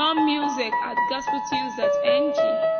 More music at gospeltunes.ng.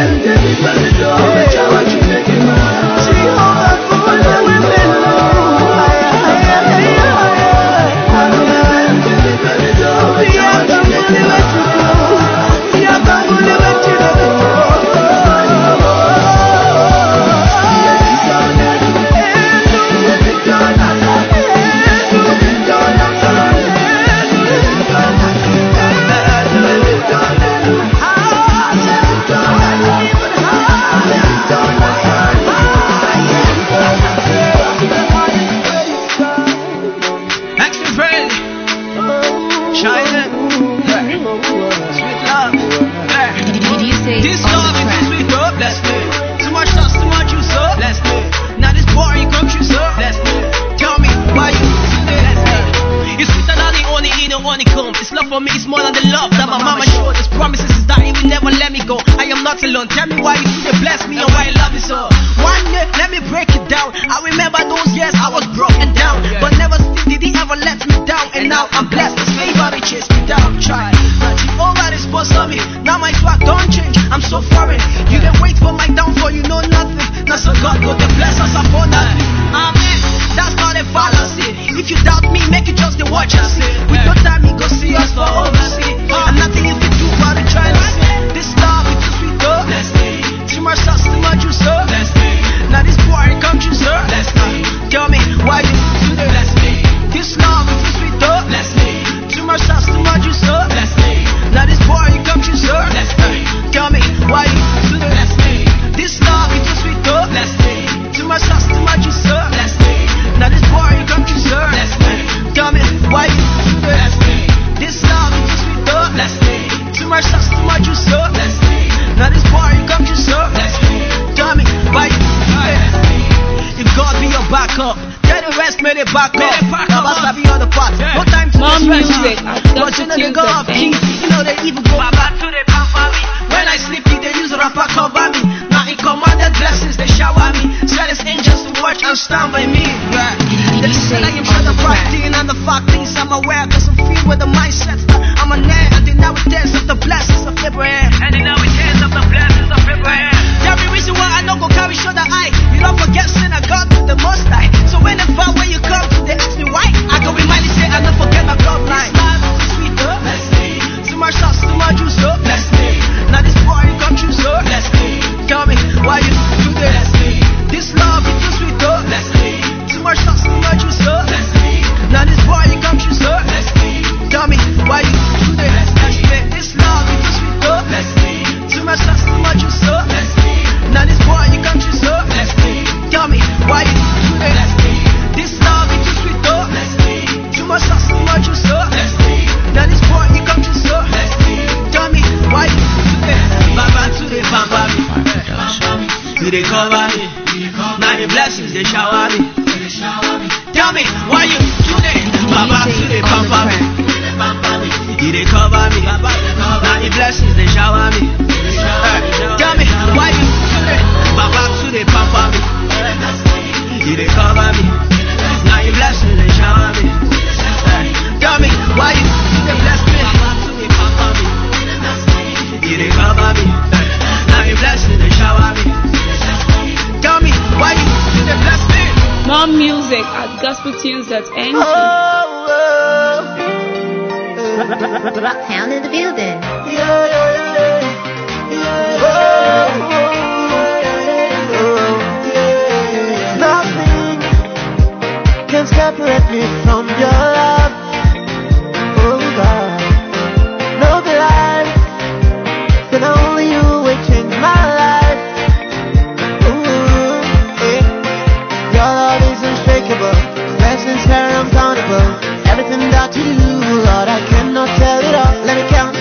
Hey. More music at gospeltunes.ng. Oh, oh, oh. Town in the building. Yeah, yeah, yeah. Oh. Nothing can separate me from your and to do, Lord, I cannot tell it all. Let me count.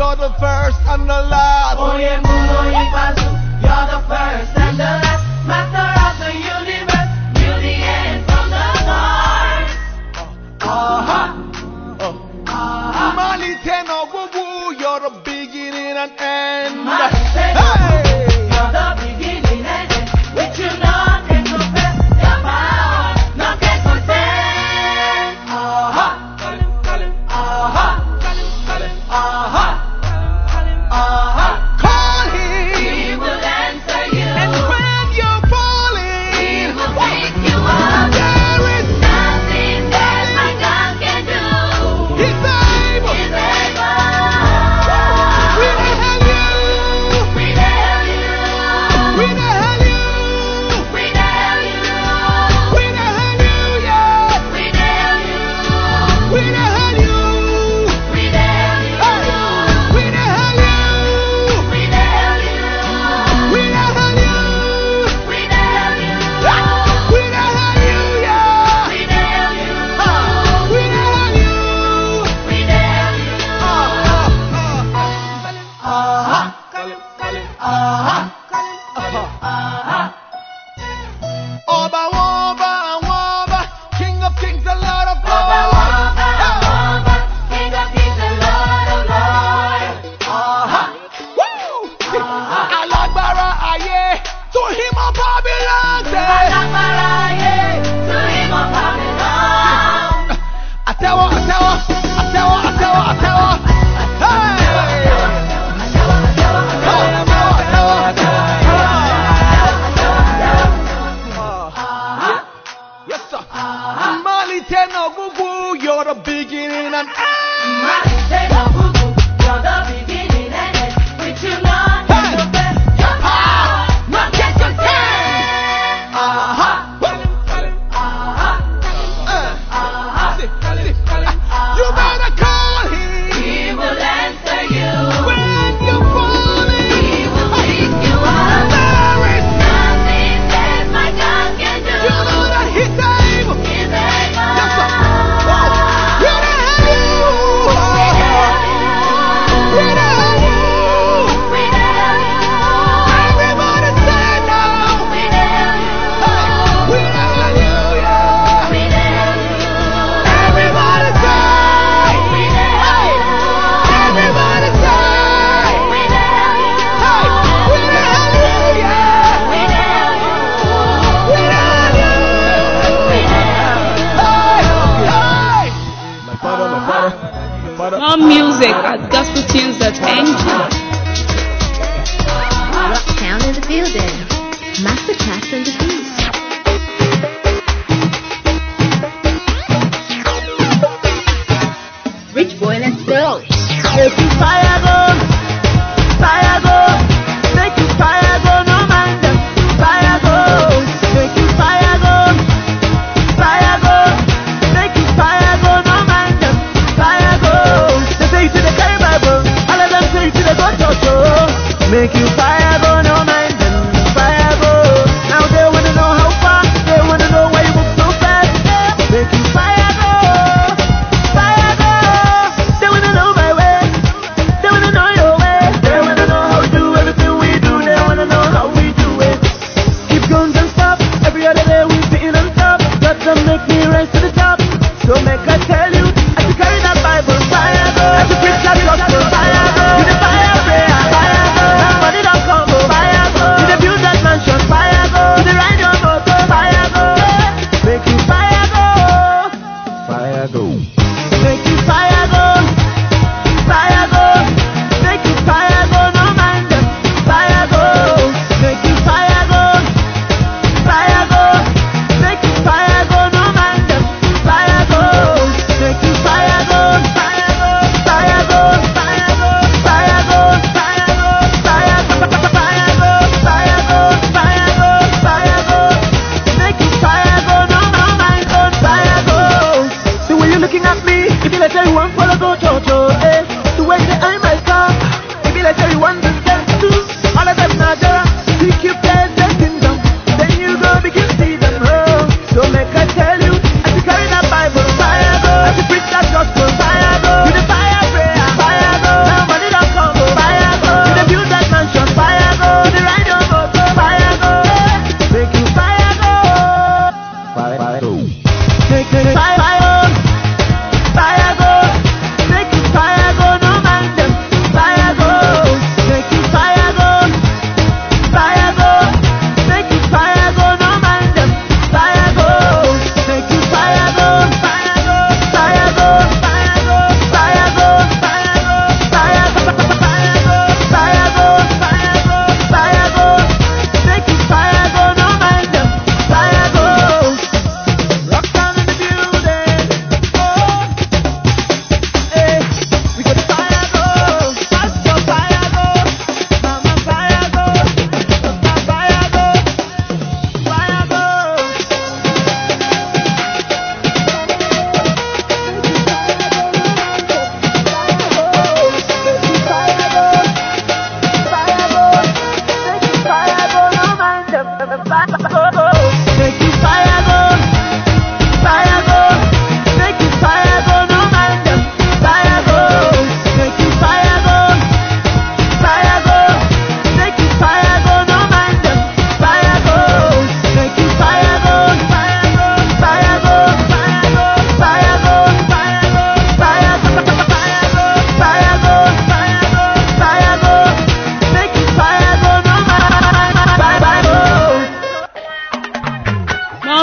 You're the first and the last. Oh, you're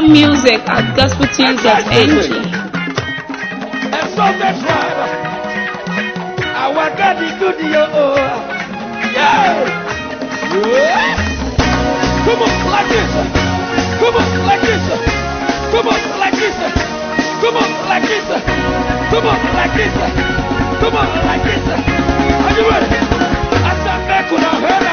music at gospeltunes.ng. Our God is. Come on, like this. Come on, like this. Come on, like this. Come on, like this. Come on, like this. Come on, like this. Are you ready? I said, back when I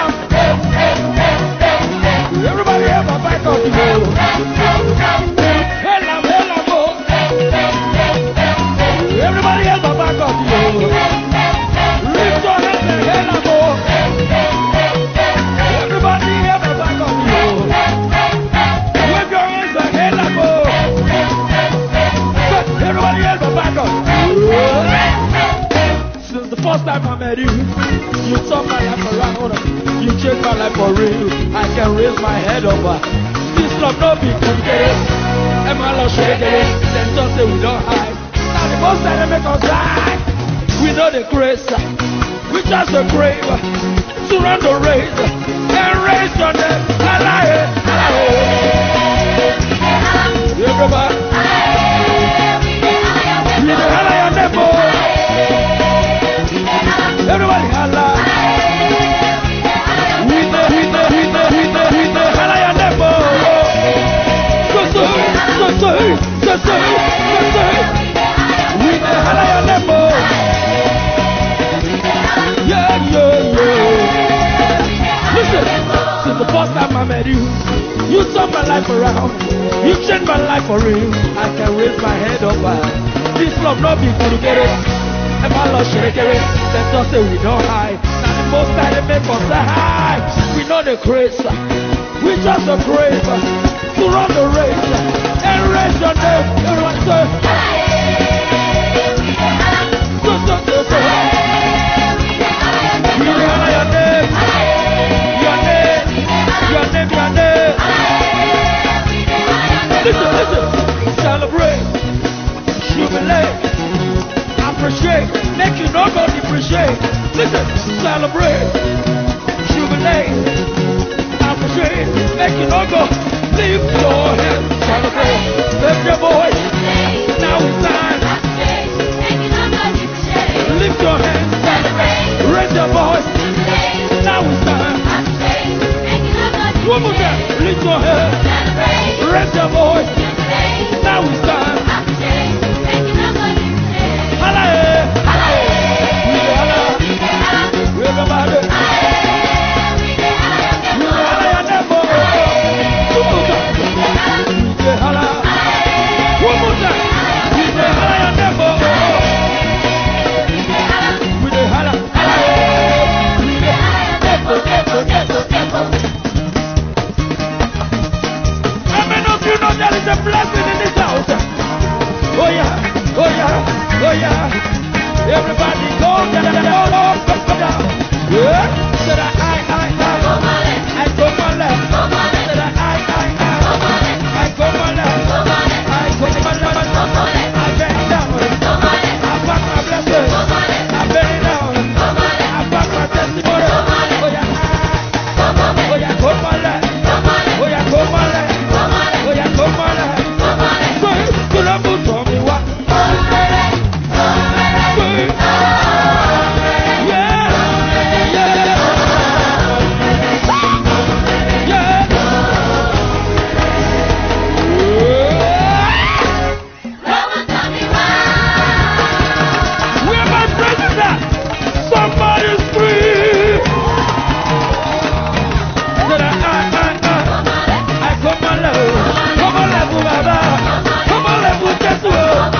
first time I met you, you turned my life around. You changed my life for real. I can raise my head up. This love no be complicated. Am I not shaking it? Then just say we don't hide. Now the most that they make us hide. We know the grace. We just the grave. To run the race. And raise your name. Hallelujah. Hallelujah. Everybody. First time I met you, you turned my life around. You changed my life for real. I can raise my head up high. This love not be love should get it. Let us say we don't hide. Now the most time they make us high. We know the grace. We just a grave to run the race and raise your name. Everyone say, Listen. Celebrate. Jubilate. Appreciate. Make you no go. a blessing in this house. Oh yeah, oh yeah, oh yeah. Everybody go, go, go, go, go, go. Yeah, Whoa.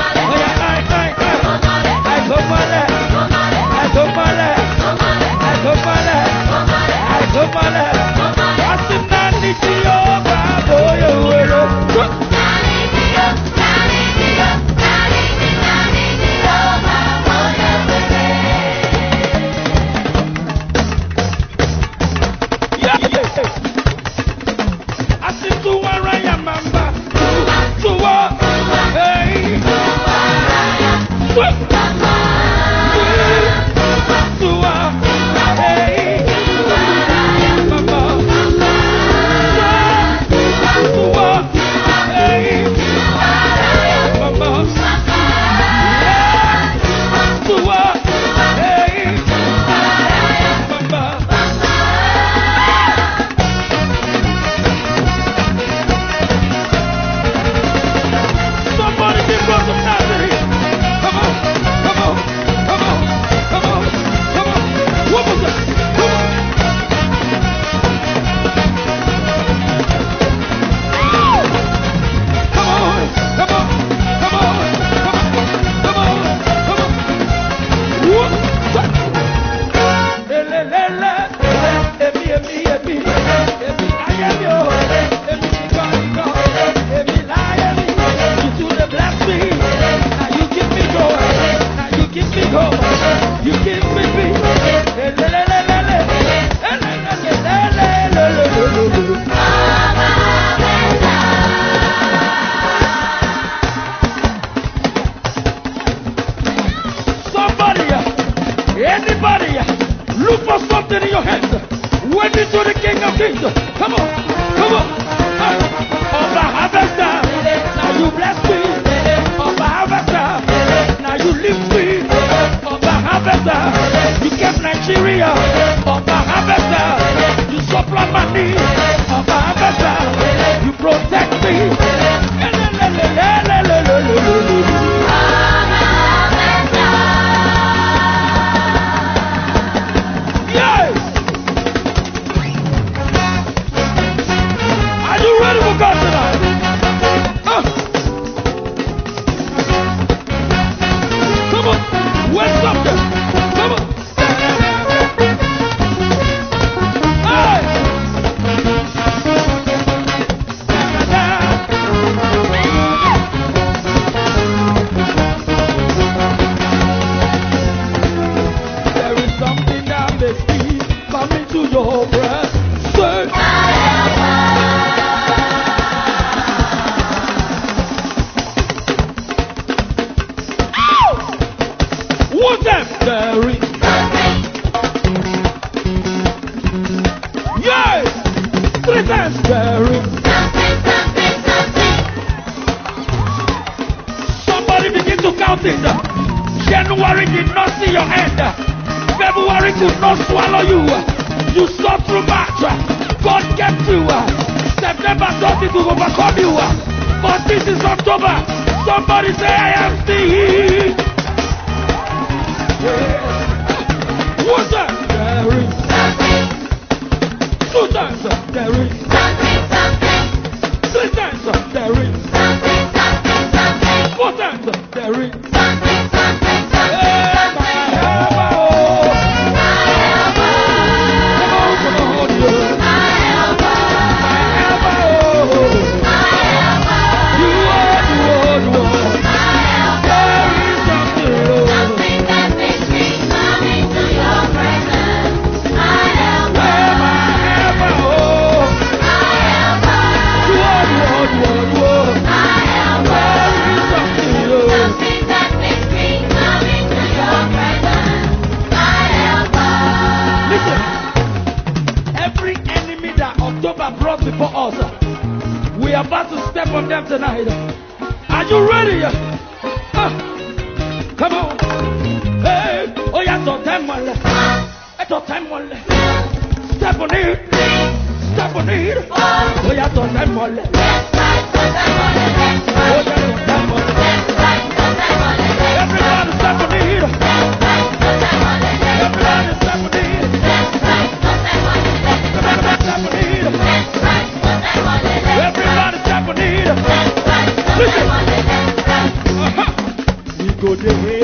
January did not see your end. February could not swallow you. You saw through March. God kept you. September thought it would overcome you. But this is October. Somebody say, I am still here. What's that? There is. Two times. There is. Three times. There is. Four times. There is. have brought before us. We are about to step on them tonight. Are you ready? Ah. Come on. Hey, oh yeah, to them one. To them one. Step on it. Step on it. Oh yeah, to them one. Everybody step on it. Everybody step on it. Step on it. Everybody Japanese. Listen. We uh-huh. go there.